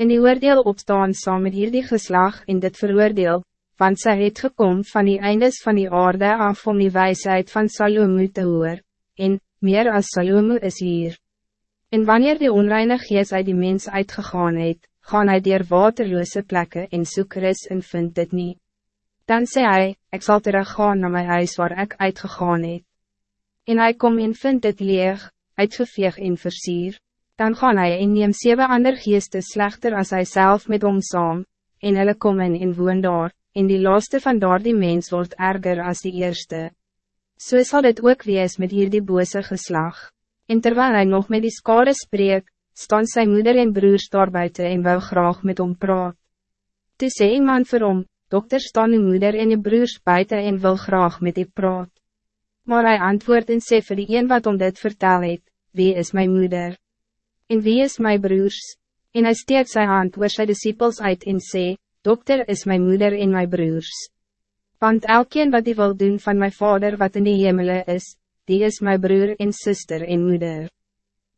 In die oordeel opstaan saam met hierdie geslag in dit veroordeel, want sy het gekom van die eindes van die aarde af om die wijsheid van Salomo te hoor, en, meer als Salomo is hier. En wanneer die onreine gees uit die mens uitgegaan het, gaan hij dier waterloze plekken en soek ris en vind dit niet. Dan zei hij, ik zal teruggaan naar mijn huis waar ik uitgegaan het. En hij kom en vind dit leeg, uitgeveeg en versier. Dan gaan hij en neem zeven ander geeste slechter als hij zelf met hom saam, en hulle kom in en woon daar, en die laaste van daar die mens wordt erger als die eerste. So zal het ook wees met hier die bose geslag. En terwijl hij nog met die skade spreek, staan zijn moeder en broers daar buiten en wil graag met hom praat. Toe sê iemand vir hom, dokter staan die moeder en die broers buiten en wil graag met die praat. Maar hij antwoordt en sê vir die een wat om dit vertel het, wie is mijn moeder? En wie is mijn broers? En hij steekt zijn hand oor sy disciples uit en sê, dokter is mijn moeder en mijn broers. Want elkeen wat die wil doen van mijn vader wat in die hemelen is, die is mijn broer en zuster en moeder.